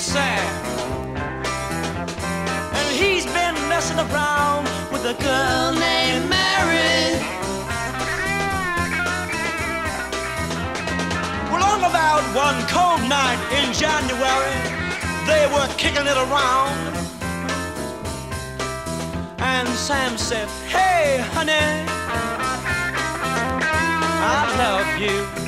Sam. And he's been messing around with a girl named Mary. Well, on about one cold night in January, they were kicking it around. And Sam said, Hey, honey, I love you.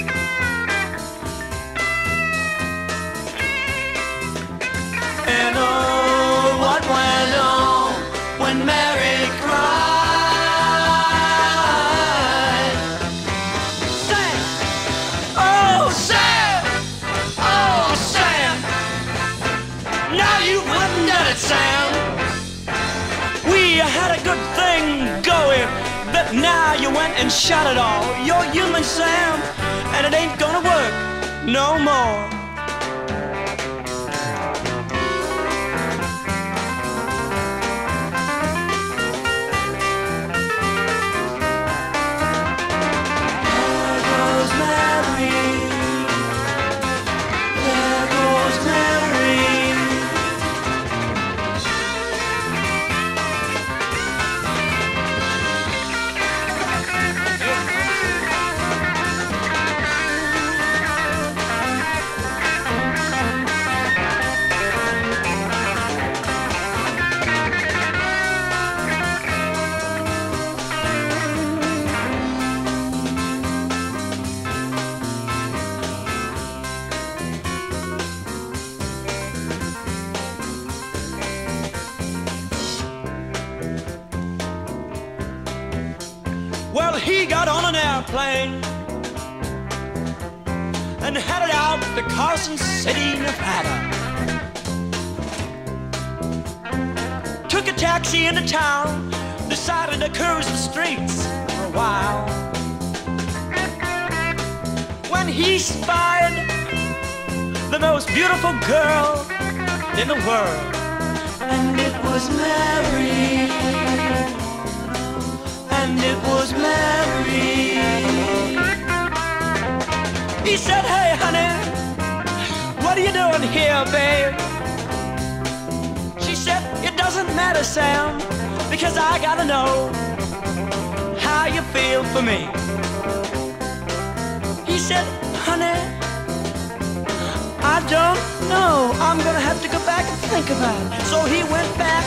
Now you wouldn't done it, Sam! We had a good thing going, but now you went and shot it all. You're human, Sam, and it ain't gonna work no more. He got on an airplane and headed out to Carson City, Nevada. Took a taxi into town, decided to cruise the streets for a while. When he spied the most beautiful girl in the world, and it was Mary and it was Mary. He said, Hey, honey, what are you doing here, babe? She said, It doesn't matter, Sam, because I gotta know how you feel for me. He said, Honey, I don't know. I'm gonna have to go back and think about it. So he went back,